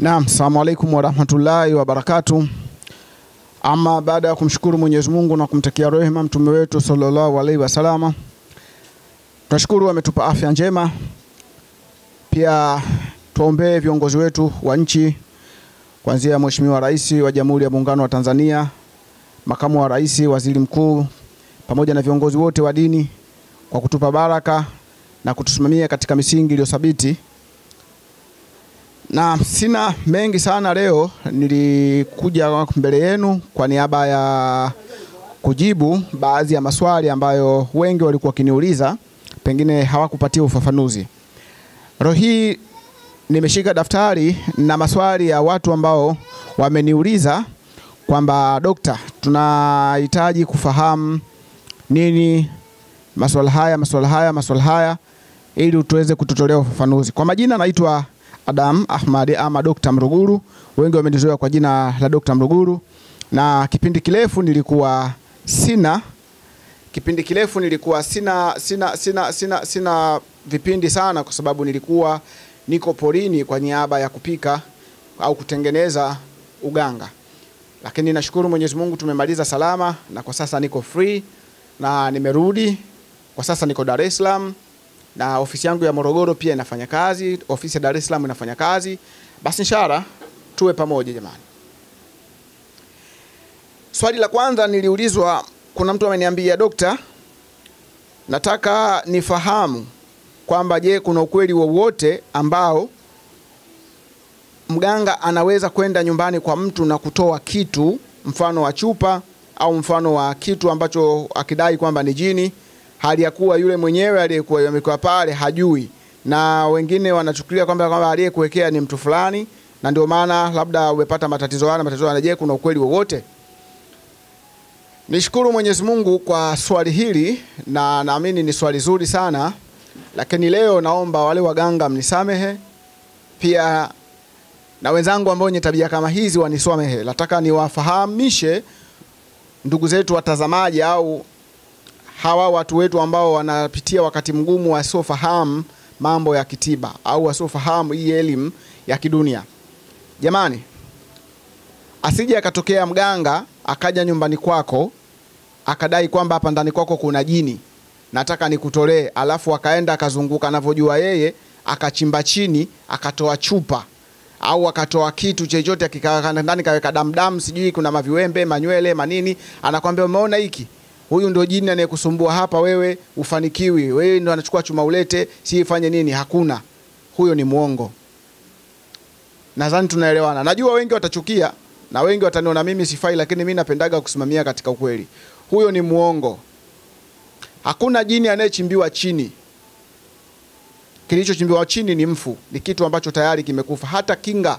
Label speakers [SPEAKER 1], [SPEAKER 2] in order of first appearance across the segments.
[SPEAKER 1] Naam, salamu alaikum warahmatullahi wabarakatu. Ama baada ya kumshukuru Mwenyezi Mungu na kumtakia rehema mtume wetu sallallahu alaihi wasalama, tunashukuru ametupa afya njema. Pia tuombee viongozi wetu wa nchi kuanzia Mheshimiwa Rais wa Jamhuri ya Muungano wa Tanzania, makamu wa rais, waziri mkuu, pamoja na viongozi wote wa dini kwa kutupa baraka na kutusimamia katika misingi iliyothabiti na sina mengi sana leo. Nilikuja mbele yenu kwa niaba ya kujibu baadhi ya maswali ambayo wengi walikuwa wakiniuliza, pengine hawakupatia ufafanuzi. Leo hii nimeshika daftari na maswali ya watu ambao wameniuliza kwamba dokta, tunahitaji kufahamu nini maswala haya maswala haya maswala haya, ili tuweze kututolea ufafanuzi. Kwa majina naitwa Adam Ahmad ama Dr. Mruguru, wengi wamenizoea kwa jina la Dr. Mruguru, na kipindi kirefu nilikuwa sina kipindi kirefu nilikuwa sina, sina, sina, sina, sina vipindi sana, kwa sababu nilikuwa niko porini kwa niaba ya kupika au kutengeneza uganga, lakini nashukuru Mwenyezi Mungu tumemaliza salama, na kwa sasa niko free na nimerudi. Kwa sasa niko Dar es Salaam na ofisi yangu ya Morogoro pia inafanya kazi, ofisi ya Dar es Salaam inafanya kazi. Basi inshallah tuwe pamoja jamani. Swali la kwanza niliulizwa, kuna mtu ameniambia dokta, nataka nifahamu kwamba je, kuna ukweli wowote ambao mganga anaweza kwenda nyumbani kwa mtu na kutoa kitu mfano wa chupa au mfano wa kitu ambacho akidai kwamba ni jini hali ya kuwa yule mwenyewe aliyekuwa amekuwa pale hajui, na wengine wanachukulia kwamba kwamba aliyekuwekea ni mtu fulani, na ndio maana labda umepata matatizo haya matatizo haya. Je, kuna ukweli wowote? Nishukuru Mwenyezi Mungu kwa swali hili, na naamini ni swali zuri sana, lakini leo naomba wale waganga mnisamehe, pia na wenzangu ambao wenye tabia kama hizi wanisamehe. Nataka niwafahamishe ndugu zetu watazamaji au hawa watu wetu ambao wanapitia wakati mgumu, wasiofahamu mambo ya kitiba au wasiofahamu hii elimu ya kidunia. Jamani, asije akatokea mganga akaja nyumbani kwako akadai kwamba hapa ndani kwako kuna jini, nataka nikutolee, alafu akaenda akazunguka anavyojua yeye, akachimba chini, akatoa chupa au akatoa kitu chochote, akikaa ndani kaweka damdamu, sijui kuna maviwembe, manywele, manini, anakwambia umeona hiki huyu ndio jini anayekusumbua hapa, wewe ufanikiwi, wewe ndio anachukua chuma ulete, si ifanye nini? Hakuna, huyo ni mwongo. Nadhani tunaelewana. Najua wengi watachukia na wengi wataniona mimi sifai, lakini mimi napendaga kusimamia katika ukweli. Huyo ni mwongo. Hakuna jini anayechimbiwa chini. Kilichochimbiwa chini ni mfu, ni kitu ambacho tayari kimekufa. Hata kinga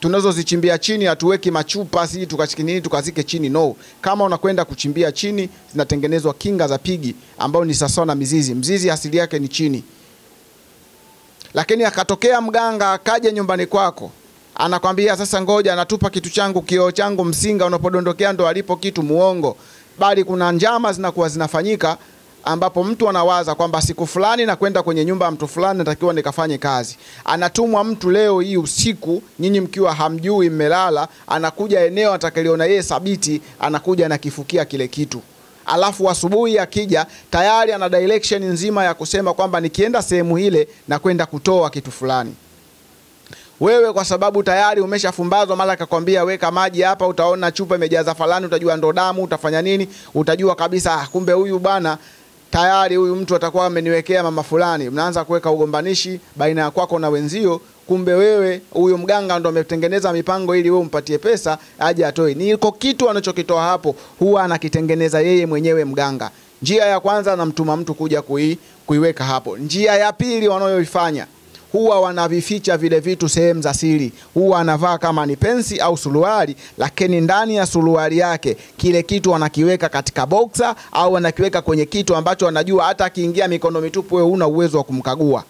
[SPEAKER 1] tunazozichimbia chini hatuweki machupa siji tukachikinini tukazike chini. No, kama unakwenda kuchimbia chini, zinatengenezwa kinga za pigi ambayo ni sawa na mizizi. Mzizi asili yake ni chini, lakini akatokea mganga akaja nyumbani kwako anakwambia sasa, ngoja anatupa kitu changu, kioo changu, msinga unapodondokea ndo alipo kitu. Muongo, bali kuna njama zinakuwa zinafanyika ambapo mtu anawaza kwamba siku fulani na kwenda kwenye nyumba ya mtu fulani natakiwa nikafanye kazi. Anatumwa mtu leo hii usiku, nyinyi mkiwa hamjui, mmelala, anakuja eneo atakaliona yeye thabiti, anakuja na kifukia kile kitu, alafu asubuhi akija tayari ana direction nzima ya kusema kwamba nikienda sehemu ile na kwenda kutoa kitu fulani. Wewe kwa sababu tayari umeshafumbazwa, mara akakwambia weka maji hapa, utaona chupa imejaza falani, utajua ndo damu, utafanya nini? Utajua kabisa kumbe huyu bwana tayari huyu mtu atakuwa ameniwekea mama fulani. Mnaanza kuweka ugombanishi baina ya kwako na wenzio, kumbe wewe huyo mganga ndo ametengeneza mipango ili wewe umpatie pesa aje atoe. Niko kitu anachokitoa hapo huwa anakitengeneza yeye mwenyewe mganga. Njia ya kwanza anamtuma mtu kuja kui, kuiweka hapo. Njia ya pili wanayoifanya huwa wanavificha vile vitu sehemu za siri. Huwa anavaa kama ni pensi au suruali, lakini ndani ya suruali yake kile kitu wanakiweka katika boksa au wanakiweka kwenye kitu ambacho wanajua hata akiingia mikono mitupu, wewe una uwezo wa kumkagua.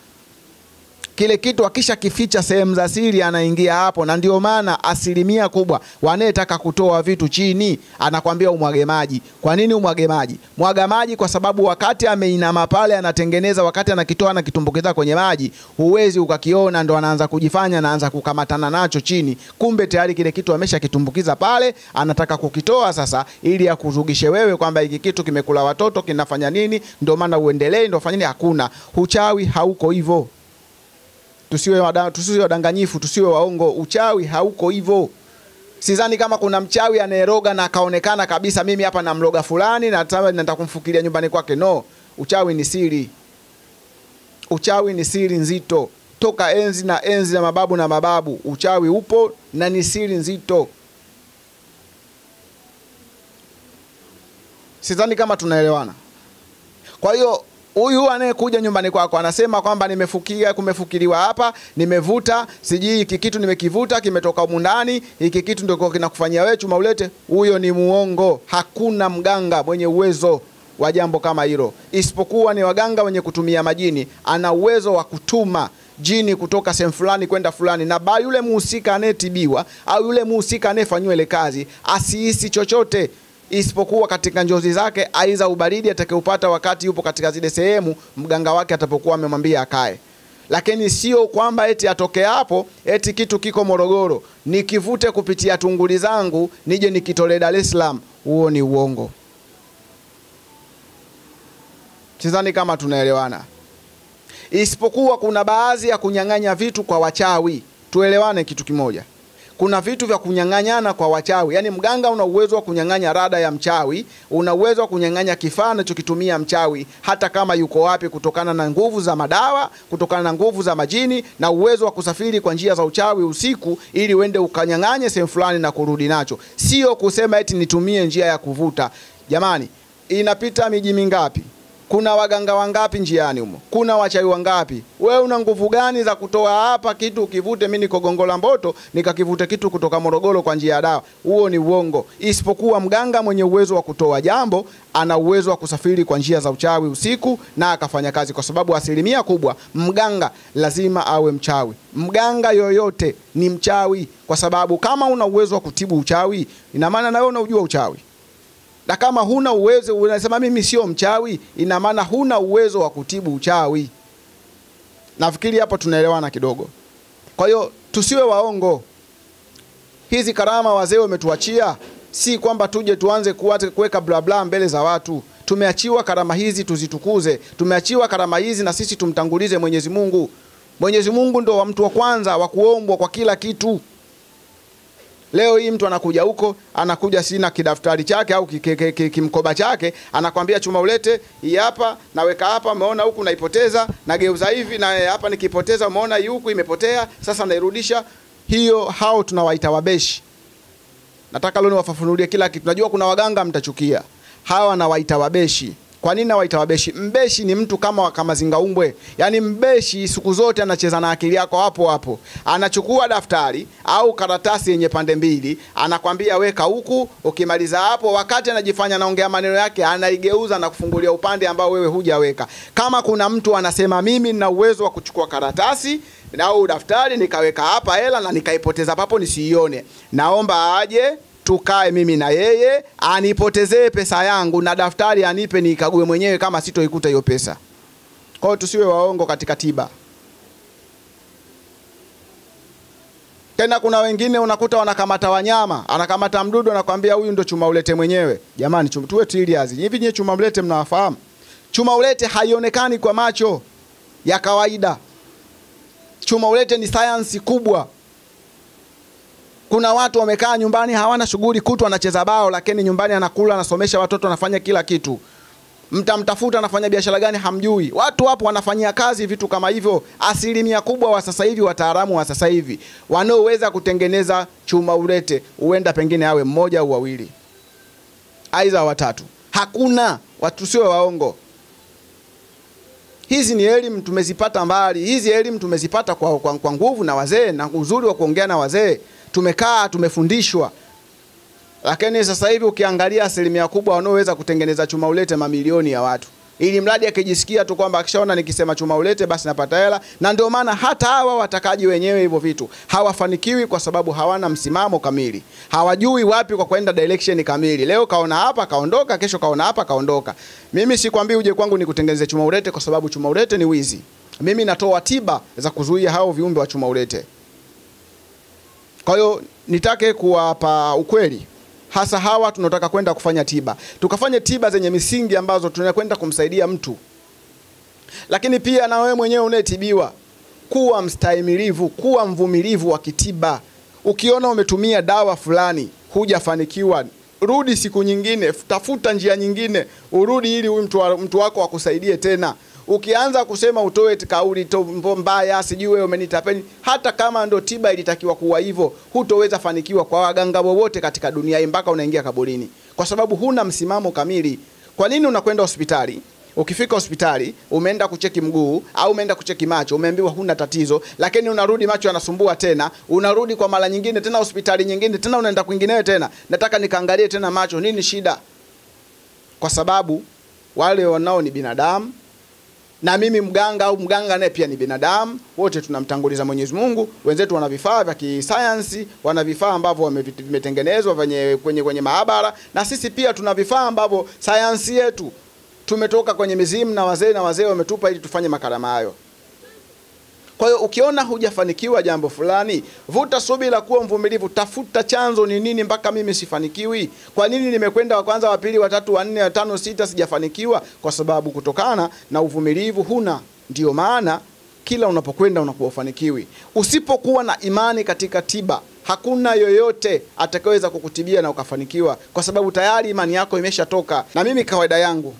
[SPEAKER 1] Kile kitu akisha kificha sehemu za siri anaingia hapo, na ndio maana asilimia kubwa wanayetaka kutoa vitu chini anakwambia umwage maji. Kwa nini umwage maji? Mwaga maji kwa sababu wakati ameinama pale anatengeneza, wakati anakitoa anakitumbukiza kwenye maji, huwezi ukakiona, ndo anaanza kujifanya, anaanza kukamatana nacho chini, kumbe tayari kile kitu ameshakitumbukiza pale, anataka kukitoa sasa, ili akuzugishe wewe kwamba hiki kitu kimekula watoto, kinafanya nini, ndio maana uendelee, ndio fanya nini. Hakuna uchawi, hauko hivyo. Tusiwe tusiwe wadanganyifu, tusiwe waongo. Uchawi hauko hivyo. Sidhani kama kuna mchawi anayeroga na akaonekana kabisa, mimi hapa namloga fulani na nataka kumfukilia nyumbani kwake. No, uchawi ni siri. Uchawi ni siri nzito toka enzi na enzi na mababu na mababu. Uchawi upo na ni siri nzito. Sidhani kama tunaelewana. Kwa hiyo huyu anayekuja nyumbani kwako anasema kwamba nimefukia, kumefukiliwa hapa, nimevuta, sijui hiki kitu nimekivuta, kimetoka humu ndani, hiki kitu ndio kinakufanyia wewe chuma ulete. Huyo ni muongo. Hakuna mganga mwenye uwezo wa jambo kama hilo, isipokuwa ni waganga wenye kutumia majini. Ana uwezo wa kutuma jini kutoka sehemu fulani kwenda fulani, na ba yule muhusika anayetibiwa au yule muhusika anayefanyiwa ile kazi asihisi chochote isipokuwa katika njozi zake, aiza ubaridi atakayopata wakati yupo katika zile sehemu mganga wake atapokuwa amemwambia akae. Lakini sio kwamba eti atoke hapo eti kitu kiko Morogoro nikivute kupitia tunguli zangu nije nikitole Dar es Salaam. Huo ni uongo. Sidhani kama tunaelewana, isipokuwa kuna baadhi ya kunyang'anya vitu kwa wachawi. Tuelewane kitu kimoja kuna vitu vya kunyang'anyana kwa wachawi. Yaani mganga una uwezo wa kunyang'anya rada ya mchawi, una uwezo wa kunyang'anya kifaa anachokitumia mchawi, hata kama yuko wapi, kutokana na nguvu za madawa, kutokana na nguvu za majini na uwezo wa kusafiri kwa njia za uchawi usiku, ili uende ukanyang'anye sehemu fulani na kurudi nacho. Sio kusema eti nitumie njia ya kuvuta. Jamani, inapita miji mingapi? Kuna waganga wangapi njiani humo? Kuna wachawi wangapi? We una nguvu gani za kutoa hapa kitu ukivute, mi niko Gongo la Mboto nikakivute kitu kutoka Morogoro kwa njia ya dawa? Huo ni uongo. Isipokuwa mganga mwenye uwezo wa kutoa jambo ana uwezo wa kusafiri kwa njia za uchawi usiku na akafanya kazi, kwa sababu asilimia kubwa mganga lazima awe mchawi. Mganga yoyote ni mchawi, kwa sababu kama una uwezo wa kutibu uchawi, ina maana na wewe unaujua uchawi na kama huna uwezo unasema mimi sio mchawi, ina maana huna uwezo wa kutibu uchawi. Nafikiri hapo tunaelewana kidogo. Kwa hiyo tusiwe waongo. Hizi karama wazee wametuachia, si kwamba tuje tuanze kuweka bla bla mbele za watu. Tumeachiwa karama hizi tuzitukuze, tumeachiwa karama hizi na sisi tumtangulize Mwenyezi Mungu. Mwenyezi Mungu ndo wa mtu wa kwanza wa kuombwa kwa kila kitu. Leo hii mtu anakuja huko, anakuja si na kidaftari chake au kimkoba chake, anakwambia chuma ulete hii hapa, naweka hapa, umeona huku naipoteza, nageuza hivi na hapa nikipoteza, umeona hii huku imepotea, sasa nairudisha. Hiyo hao tunawaita wabeshi. Nataka leo niwafafanulie kila kitu. Najua kuna waganga mtachukia. Hawa nawaita wabeshi. Kwa nini nawaita wabeshi? Mbeshi ni mtu kama kama zingaumbwe. Yaani mbeshi siku zote anacheza na akili yako hapo hapo. Anachukua daftari au karatasi yenye pande mbili, anakwambia weka huku, ukimaliza hapo, wakati anajifanya naongea maneno yake, anaigeuza na kufungulia upande ambao wewe hujaweka. Kama kuna mtu anasema mimi nina uwezo wa kuchukua karatasi au daftari nikaweka hapa hela na nikaipoteza papo nisiione, naomba aje tukae mimi na yeye anipotezee pesa yangu na daftari anipe nikague mwenyewe kama sitoikuta hiyo pesa. Kwa hiyo tusiwe waongo katika tiba. Tena kuna wengine unakuta wanakamata wanyama, anakamata mdudu, anakwambia huyu ndo chuma ulete mwenyewe. Jamani, chuma tuwe tiliazi Hivi nyie chuma ulete mnawafahamu? Chuma ulete haionekani kwa macho ya kawaida. Chuma ulete ni sayansi kubwa. Kuna watu wamekaa nyumbani hawana shughuli, kutu anacheza bao, lakini nyumbani anakula, anasomesha watoto, anafanya kila kitu. Mtamtafuta anafanya biashara gani hamjui. Watu wapo wanafanyia kazi vitu kama hivyo. Asilimia kubwa wa sasa hivi, wataalamu wa sasa hivi wanaoweza kutengeneza chuma ulete, huenda pengine awe mmoja au wawili, aidha watatu. Hakuna watu, sio waongo. Hizi ni elimu tumezipata mbali. Hizi elimu tumezipata kwa, kwa, kwa nguvu na wazee na uzuri wa kuongea na wazee tumekaa tumefundishwa, lakini sasa hivi ukiangalia asilimia kubwa wanaoweza kutengeneza chuma ulete mamilioni ya watu ili mradi akijisikia tu kwamba akishaona nikisema chuma ulete basi napata hela. Na ndio maana hata hawa watakaji wenyewe hivyo vitu hawafanikiwi, kwa sababu hawana msimamo kamili, hawajui wapi kwa kwenda direction kamili. Leo kaona hapa kaondoka, kesho kaona hapa kaondoka. Mimi sikwambii uje kwangu nikutengeneze chuma ulete, kwa sababu chuma ulete ni wizi. Mimi natoa tiba za kuzuia hao viumbe wa chuma ulete. Kwa hiyo nitake kuwapa ukweli hasa hawa tunataka kwenda kufanya tiba, tukafanye tiba zenye misingi ambazo tunakwenda kumsaidia mtu. Lakini pia na wewe mwenyewe unayetibiwa, kuwa mstahimilivu, kuwa mvumilivu wa kitiba. Ukiona umetumia dawa fulani hujafanikiwa, rudi siku nyingine, tafuta njia nyingine, urudi ili huyu mtu wako akusaidie tena. Ukianza kusema utoe kauli mbaya, sijui wewe umenitapeni, hata kama ndo tiba ilitakiwa kuwa hivyo, hutoweza fanikiwa kwa waganga wowote katika dunia hii mpaka unaingia kaburini, kwa sababu huna msimamo kamili. Kwa nini unakwenda hospitali? Ukifika hospitali umeenda kucheki mguu au umeenda kucheki macho, umeambiwa huna tatizo, lakini unarudi macho yanasumbua tena, unarudi kwa mara nyingine tena hospitali nyingine tena, unaenda kwingineyo tena, nataka nikaangalie tena macho, nini shida? Kwa sababu wale wanao ni binadamu na mimi mganga au mganga naye pia ni binadamu, wote tunamtanguliza Mwenyezi Mungu. Wenzetu wana vifaa vya kisayansi, wana vifaa ambavyo vimetengenezwa kwenye, kwenye, kwenye maabara, na sisi pia tuna vifaa ambavyo sayansi yetu tumetoka kwenye mizimu na wazee na wazee wametupa ili tufanye makarama hayo. Kwa hiyo ukiona hujafanikiwa jambo fulani, vuta subira, kuwa mvumilivu, tafuta chanzo ni nini mpaka mimi sifanikiwi. Kwa nini nimekwenda wa kwanza, wa pili, wa tatu, wa nne, wa tano, sita sijafanikiwa? Kwa sababu kutokana na uvumilivu huna. Ndio maana kila unapokwenda unakuwa ufanikiwi. Usipokuwa na imani katika tiba, hakuna yoyote atakayeweza kukutibia na ukafanikiwa, kwa sababu tayari imani yako imeshatoka. Na mimi kawaida yangu,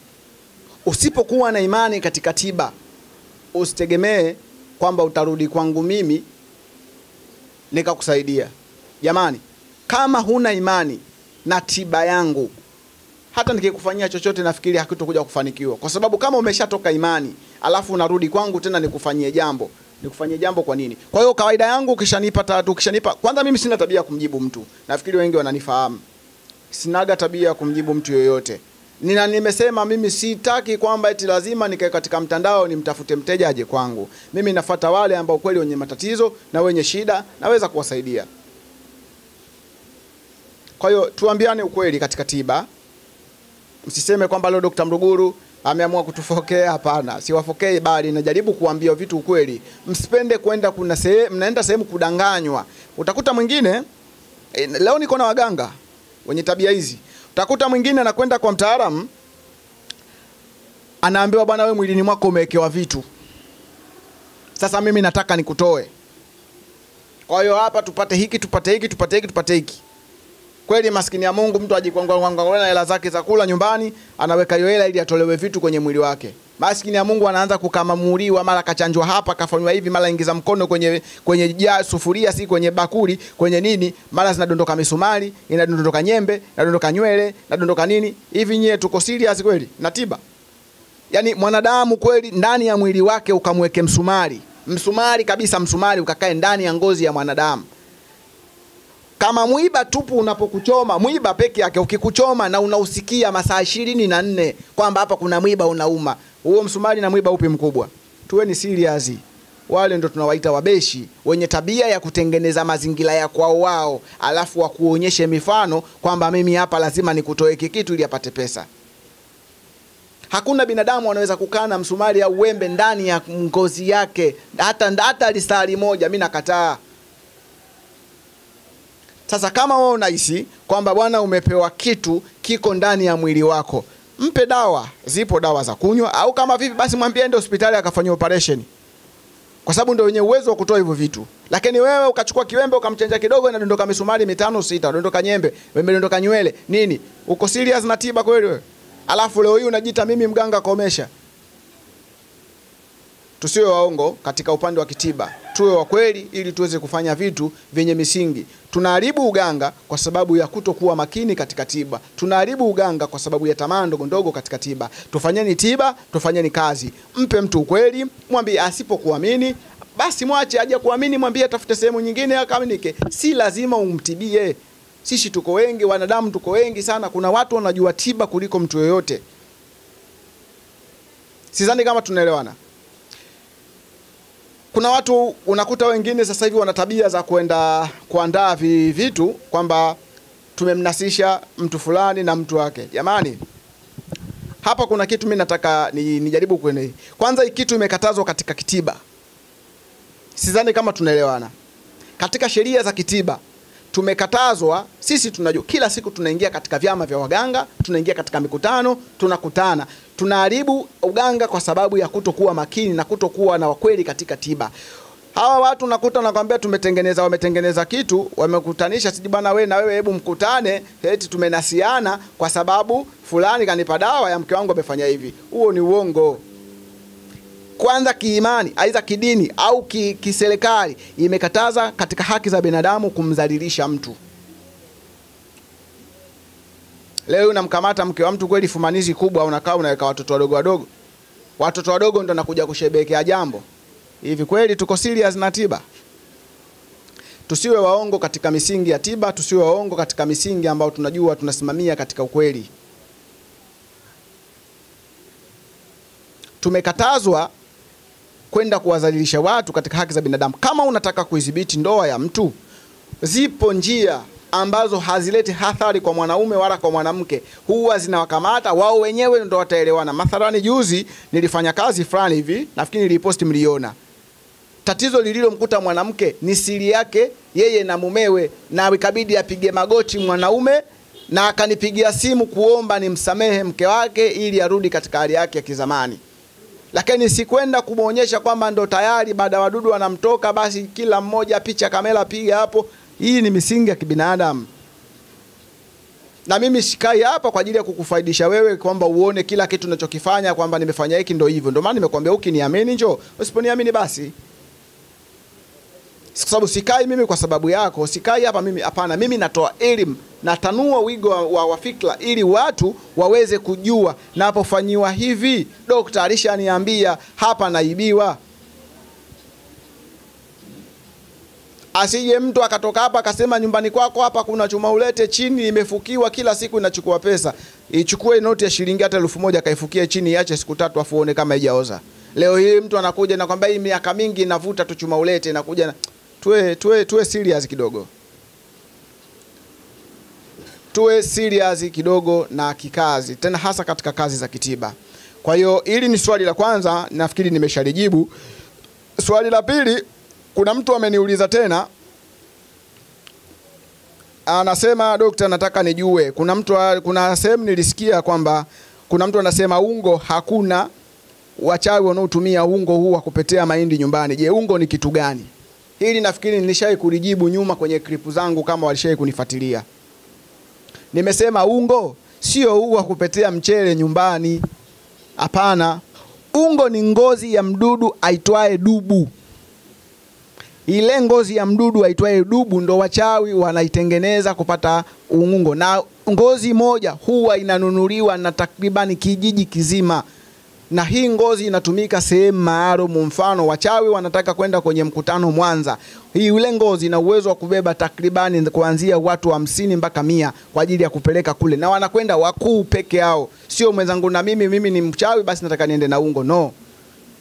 [SPEAKER 1] usipokuwa na imani katika tiba, usitegemee kwamba utarudi kwangu mimi nikakusaidia. Jamani, kama huna imani na tiba yangu, hata nikikufanyia chochote nafikiri hakitokuja kufanikiwa, kwa sababu kama umeshatoka imani alafu unarudi kwangu tena nikufanyie jambo nikufanyie jambo kwa nini? Kwa hiyo kawaida yangu ukishanipa tatu, ukishanipa kwanza, mimi sina tabia ya kumjibu mtu, nafikiri wengi wananifahamu, sinaga tabia ya kumjibu mtu yoyote. Nina nimesema mimi sitaki kwamba eti lazima nikae katika mtandao nimtafute mteja aje kwangu. Mimi nafata wale ambao kweli wenye matatizo na wenye shida naweza kuwasaidia. Kwa hiyo tuambiane ukweli katika tiba. Msiseme kwamba leo Dr. Mruguru ameamua kutufokea. Hapana, siwafokei, bali najaribu kuambia vitu ukweli. Msipende kwenda kuna sehemu, mnaenda sehemu kudanganywa. Utakuta mwingine e, leo niko na waganga wenye tabia hizi. Utakuta mwingine anakwenda kwa mtaalamu, anaambiwa bwana, we mwilini mwako umewekewa vitu, sasa mimi nataka nikutoe. Kwa hiyo hapa tupate hiki, tupate hiki, tupate hiki, tupate hiki. Kweli maskini ya Mungu, mtu ajikwangwangwangwa na hela zake za kula nyumbani, anaweka hiyo hela ili atolewe vitu kwenye mwili wake. Maskini ya Mungu anaanza kukamamuliwa, mara kachanjwa hapa, kafanywa hivi, mara ingiza mkono kwenye kwenye ja, sufuria, si kwenye bakuli, kwenye nini, mara zinadondoka misumari, inadondoka nyembe, inadondoka nywele, inadondoka nini. Hivi nyie tuko serious kweli na tiba? Yaani mwanadamu kweli ndani ya mwili wake ukamweke msumari, msumari kabisa, msumari ukakae ndani ya ngozi ya mwanadamu kama mwiba tupu unapokuchoma, mwiba peke yake ukikuchoma na unausikia masaa ishirini na nne kwamba hapa kuna mwiba unauma, huo msumari na mwiba upi mkubwa? Tuweni serious. Wale ndo tunawaita wabeshi, wenye tabia ya kutengeneza mazingira ya kwao wao, alafu wakuonyeshe mifano kwamba mimi hapa lazima nikutoe kikitu kitu ili apate pesa. Hakuna binadamu anaweza kukaa na msumari au wembe ndani ya ngozi yake hata hata lisali moja. Mimi nakataa. Sasa kama wewe unahisi kwamba bwana, umepewa kitu kiko ndani ya mwili wako, mpe dawa. Zipo dawa za kunywa, au kama vipi, basi mwambie aende hospitali akafanyia operation, kwa sababu ndio wenye uwezo wa kutoa hivyo vitu. Lakini wewe ukachukua kiwembe ukamchanja kidogo, inadondoka misumari mitano sita, dondoka nyembe, imedondoka nywele nini, uko serious na tiba kweli wewe? Alafu leo hii unajiita mimi mganga komesha. Tusiwe waongo katika upande wa kitiba, tuwe wa kweli ili tuweze kufanya vitu vyenye misingi. Tunaharibu uganga kwa sababu ya kutokuwa makini katika tiba. Tunaharibu uganga kwa sababu ya tamaa ndogo ndogo katika tiba. Tufanyeni tiba, tufanyeni kazi. Mpe mtu ukweli, mwambie. Asipokuamini basi mwache aje kuamini, mwambie atafute sehemu nyingine akaminike. Si lazima umtibie. Sisi tuko wengi, wanadamu tuko wengi sana. Kuna watu wanajua tiba kuliko mtu yoyote. Sidhani kama tunaelewana. Kuna watu unakuta wengine sasa hivi wana tabia za kwenda kuandaa vi vitu kwamba tumemnasisha mtu fulani na mtu wake. Jamani, hapa kuna kitu mimi nataka nijaribu ni, kwenye. Kwanza hii kitu imekatazwa katika kitiba. Sidhani kama tunaelewana. Katika sheria za kitiba tumekatazwa sisi. Tunajua kila siku tunaingia katika vyama vya waganga, tunaingia katika mikutano, tunakutana, tunaharibu uganga kwa sababu ya kutokuwa makini na kutokuwa na wakweli katika tiba. Hawa watu nakuta nakwambia, tumetengeneza wametengeneza kitu, wamekutanisha, siji bwana, wewe na wewe, hebu mkutane, eti tumenasiana kwa sababu fulani kanipa dawa ya mke wangu amefanya hivi. Huo ni uongo. Kwanza kiimani, aidha kidini au ki- kiserikali, imekataza katika haki za binadamu kumdhalilisha mtu. Leo unamkamata mke wa mtu kweli, fumanizi kubwa, unakaa unaweka watoto wadogo wadogo, watoto wadogo ndo nakuja kushebekea jambo hivi. Kweli tuko serious na tiba? Tusiwe waongo katika misingi ya tiba, tusiwe waongo katika misingi ambayo tunajua tunasimamia katika ukweli. Tumekatazwa kwenda kuwadhalilisha watu katika haki za binadamu. Kama unataka kuidhibiti ndoa ya mtu, zipo njia ambazo hazileti hathari kwa mwanaume wala kwa mwanamke, huwa zinawakamata wao wenyewe, ndo wataelewana. Mathalani, juzi nilifanya kazi fulani hivi, nafikiri niliposti, mliona tatizo lililomkuta mwanamke ni siri yake yeye na mumewe, na ikabidi apige magoti mwanaume, na akanipigia simu kuomba nimsamehe mke wake ili arudi katika hali yake ya kizamani lakini sikwenda kumwonyesha kwamba ndo tayari baada wadudu wanamtoka, basi kila mmoja picha kamera piga hapo. Hii ni misingi ya kibinadamu, na mimi sikai hapa kwa ajili ya kukufaidisha wewe kwamba uone kila kitu ninachokifanya kwamba nimefanya hiki ndo hivyo. Ndio maana nimekuambia ukiniamini njoo, usiponiamini basi kwa sababu sikai mimi kwa sababu yako, sikai hapa mimi. Hapana, mimi natoa elimu, natanua wigo wa, wa, wa fikra ili watu waweze kujua, napofanyiwa hivi, dokta alishaniambia hapa naibiwa. Asije mtu akatoka hapa akasema nyumbani kwako hapa kuna chuma ulete chini imefukiwa, kila siku inachukua pesa. Ichukue noti ya shilingi hata elfu moja kaifukie chini, iache siku tatu, afu uone kama haijaoza. Leo hii mtu anakuja na kwamba hii miaka mingi inavuta tu chuma ulete, na tuwe, tuwe, tuwe serious kidogo, tuwe serious kidogo na kikazi, tena hasa katika kazi za kitiba. Kwa hiyo hili ni swali la kwanza, nafikiri nimeshalijibu. Swali la pili, kuna mtu ameniuliza tena, anasema dokta, nataka nijue, kuna mtu, kuna sehemu nilisikia kwamba kuna mtu anasema ungo hakuna wachawi wanaotumia ungo huu wa kupetea mahindi nyumbani. Je, ungo ni kitu gani? Hili nafikiri nilishai kulijibu nyuma kwenye klipu zangu, kama walishai kunifuatilia. Nimesema ungo sio huu wa kupetea mchele nyumbani, hapana. Ungo ni ngozi ya mdudu aitwaye dubu. Ile ngozi ya mdudu aitwaye dubu ndo wachawi wanaitengeneza kupata ung'ungo, na ngozi moja huwa inanunuliwa na takribani kijiji kizima. Na hii ngozi inatumika sehemu maalum. Mfano, wachawi wanataka kwenda kwenye mkutano Mwanza, hii ile ngozi ina uwezo wa kubeba takribani kuanzia watu hamsini wa mpaka mia kwa ajili ya kupeleka kule, na wanakwenda wakuu peke yao, sio mwenzangu na mimi, mimi ni mchawi basi nataka niende na ungo. No.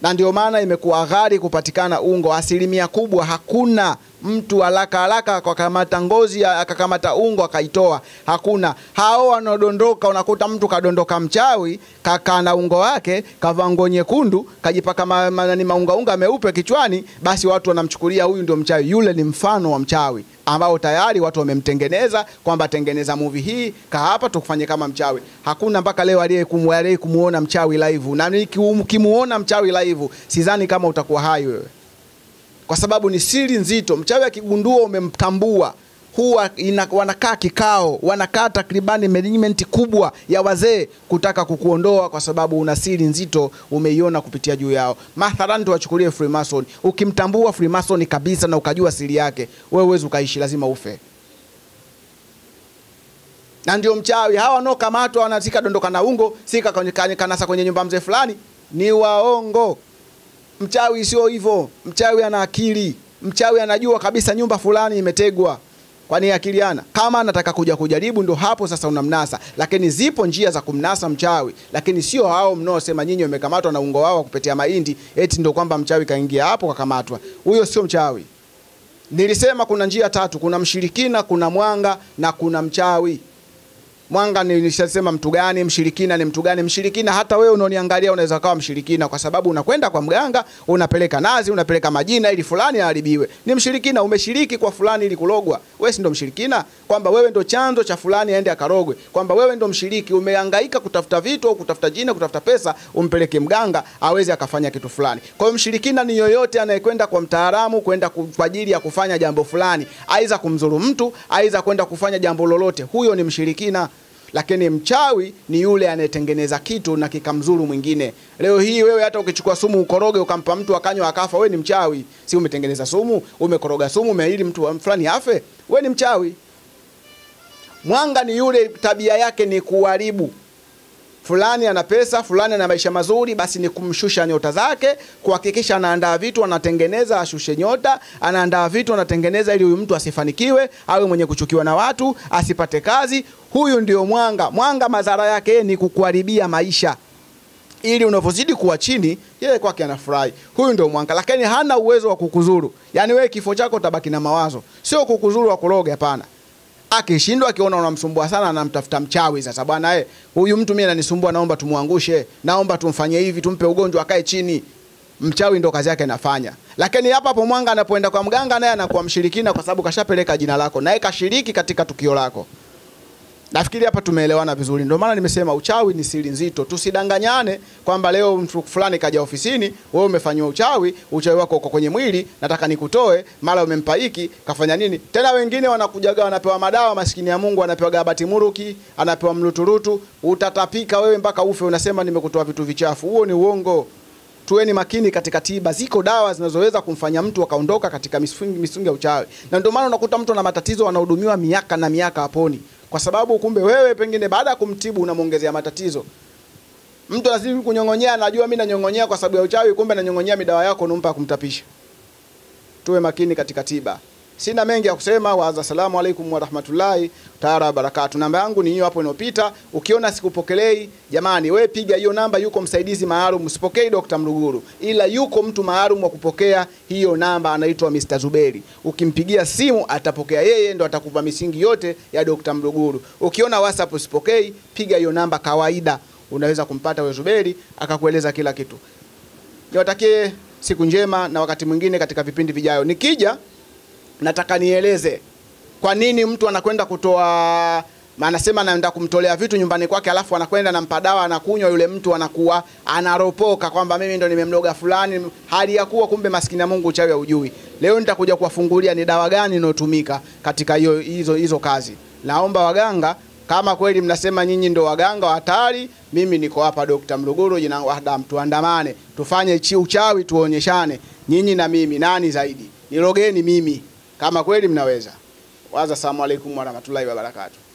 [SPEAKER 1] Na ndio maana imekuwa ghali kupatikana ungo. Asilimia kubwa hakuna mtu haraka haraka akakamata ngozi akakamata ungo akaitoa, hakuna. Hao wanaodondoka, unakuta mtu kadondoka mchawi, kakaa na ungo wake, kavaa nguo nyekundu, kajipaka ma, ma, maungaunga meupe kichwani, basi watu wanamchukulia huyu ndio mchawi. Yule ni mfano wa mchawi ambao tayari watu wamemtengeneza kwamba tengeneza movie hii ka hapa tukufanye kama mchawi. Hakuna mpaka leo aliye kumuona mchawi live, na nikimuona mchawi live sidhani kama utakuwa hai wewe kwa sababu ni siri nzito. Mchawi akigundua umemtambua, huwa wanakaa kikao, wanakaa takribani management kubwa ya wazee kutaka kukuondoa, kwa sababu una siri nzito umeiona kupitia juu yao. Mathalan, tuwachukulie Freemason. Ukimtambua Freemason kabisa na ukajua siri yake, wewe uwezi ukaishi, lazima ufe. Na ndio mchawi hawa wanaokamatwa wanatika dondoka na ungo sika kanasa kwenye nyumba mzee fulani, ni waongo. Mchawi sio hivyo. Mchawi ana akili. Mchawi anajua kabisa nyumba fulani imetegwa. Kwani akiliana kama anataka kuja kujaribu, ndo hapo sasa unamnasa. Lakini zipo njia za kumnasa mchawi, lakini sio hao mnaosema nyinyi wamekamatwa na ungo wao wa kupetea mahindi, eti ndo kwamba mchawi kaingia hapo kakamatwa. Huyo sio mchawi. Nilisema kuna njia tatu, kuna mshirikina, kuna mwanga na kuna mchawi. Mwanga nilishasema mtu gani, mshirikina ni mtu gani? Mshirikina hata wewe unaoniangalia unaweza kawa mshirikina, kwa sababu unakwenda kwa mganga, unapeleka nazi, unapeleka majina ili fulani aharibiwe. Ni mshirikina, umeshiriki kwa fulani ili kulogwa. Wewe si ndo mshirikina, kwamba wewe ndo chanzo cha fulani aende akarogwe, kwamba wewe ndo mshiriki, umehangaika kutafuta vitu au kutafuta jina, kutafuta pesa, umpeleke mganga aweze akafanya kitu fulani. Kwa hiyo mshirikina ni yoyote anayekwenda kwa mtaalamu kwenda kwa ajili ya kufanya jambo fulani, aidha kumzuru mtu, aidha kwenda kufanya jambo lolote, huyo ni mshirikina lakini mchawi ni yule anayetengeneza kitu na kikamzuru mwingine. Leo hii wewe hata ukichukua sumu ukoroge ukampa mtu akanywa akafa, wewe ni mchawi. Si umetengeneza sumu, umekoroga sumu, umeili mtu fulani afe, wewe ni mchawi. Mwanga ni yule tabia yake ni kuharibu fulani ana pesa, fulani ana maisha mazuri, basi ni kumshusha nyota zake, kuhakikisha anaandaa vitu, anatengeneza ashushe nyota, anaandaa vitu, anatengeneza ili huyu mtu asifanikiwe, awe mwenye kuchukiwa na watu, asipate kazi. Huyu ndio mwanga. Mwanga madhara yake ni kukuharibia maisha ili unavyozidi kuwa chini, yeye kwake anafurahi. Huyu ndio mwanga, lakini hana uwezo wa kukuzuru. Yaani wewe kifo chako utabaki na mawazo, sio kukuzuru wa kuroga, hapana. Akishindwa akiona unamsumbua sana, anamtafuta mchawi. Sasa bwana, eh, huyu mtu mimi ananisumbua, naomba tumwangushe, naomba tumfanyie hivi, tumpe ugonjwa akae chini. Mchawi ndo kazi yake anafanya. Lakini hapa hapo mwanga anapoenda kwa mganga, naye anakuwa mshirikina, kwa sababu kashapeleka jina lako, naye kashiriki katika tukio lako. Nafikiri hapa tumeelewana vizuri. Ndio maana nimesema uchawi ni siri nzito. Tusidanganyane kwamba leo mtu fulani kaja ofisini, wewe umefanyiwa uchawi, uchawi wako uko kwenye mwili, nataka nikutoe, mara umempa hiki, kafanya nini? Tena wengine wanakujaga wanapewa madawa, maskini ya Mungu anapewa gabati muruki, anapewa mluturutu, utatapika wewe mpaka ufe, unasema nimekutoa vitu vichafu. Huo ni uongo. Tuweni makini katika tiba. Ziko dawa zinazoweza kumfanya mtu akaondoka katika misungi, misungi ya uchawi, na ndio maana unakuta mtu ana matatizo anahudumiwa miaka na miaka haponi, kwa sababu kumbe wewe pengine baada ya kumtibu unamwongezea matatizo. Mtu anazidi kunyong'onyea, anajua mimi nanyong'onyea kwa sababu ya uchawi, kumbe nanyong'onyea midawa yako unampa kumtapisha. Tuwe makini katika tiba. Sina mengi ya kusema. Waza, salamu alaikum warahmatullahi taala wabarakatu. Namba yangu ni hiyo hapo inopita, Ukiona sikupokelei, jamani, we piga hiyo namba, yuko msaidizi maalum. Usipokei Dr. Mruguru, ila yuko mtu maalum wa kupokea hiyo namba, anaitwa Mr. Zuberi. Ukimpigia simu atapokea yeye, ndo atakupa misingi yote ya Dr. Mruguru. Ukiona WhatsApp usipokei, piga hiyo namba kawaida, unaweza kumpata we Zuberi akakueleza kila kitu. Niwatakie siku njema na wakati mwingine katika vipindi vijayo. Nikija nataka nieleze kwa nini mtu anakwenda kutoa anasema anaenda kumtolea vitu nyumbani kwake, alafu anakwenda nampa dawa anakunywa, yule mtu anakuwa anaropoka kwamba mimi ndo nimemloga fulani, hali ya kuwa kumbe maskini ya Mungu uchawi haujui. Leo nitakuja kuwafungulia ni dawa gani inayotumika katika hiyo hizo hizo kazi. Naomba waganga kama kweli mnasema nyinyi ndo waganga hatari, mimi niko hapa Dr. Mluguru, jina langu Adam, tuandamane tufanye uchawi, tuonyeshane nyinyi na mimi nani zaidi, nilogeni mimi kama kweli mnaweza. Waza, assalamu alaikum warahmatullahi wabarakatuh.